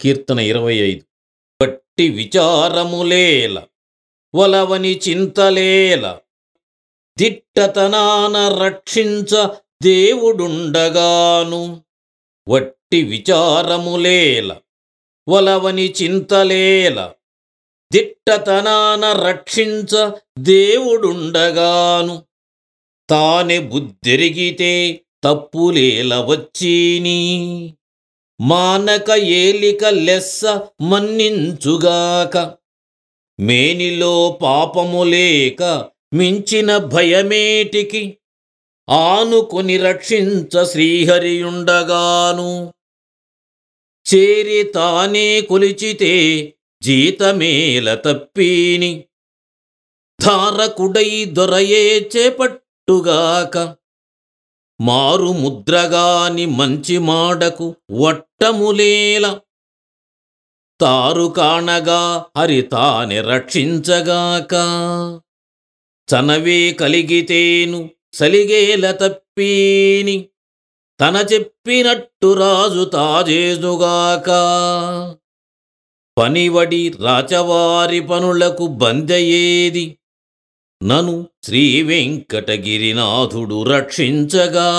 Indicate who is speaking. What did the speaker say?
Speaker 1: కీర్తన ఇరవై ఐదు. బట్టి విచారములేల వలవని చింతలేల దిట్టతనాన రక్షించ దేవుడుండగాను. వట్టి విచారములేల వలవని చింతలేల దిట్టతనాన రక్షించ దేవుడుండగాను. తానే బుద్ధిరిగితే తప్పులేల వచ్చీని. మానక ఏలిక లెస్స మన్నించుగాక. మేనిలో పాపము లేక మించిన భయమేటికి ఆనుకొని రక్షించ శ్రీహరియుండగాను. చేరి తానే కొలిచితే జీతమేల తప్పీని. ధారకుడై దొరయే చేపట్టుగాక. మారు ముద్రగాని మంచి మాడకు వట్టములేల. తారు కాణగా హరి తాని రక్షించగాక. చనవే కలిగితేను సలిగేల తప్పీని. తన చెప్పినట్టు రాజు తాజేదుగాక పనివడి రాచవారి పనులకు బందయేది. నను శ్రీ వెంకటగిరినాథుడు రక్షించగా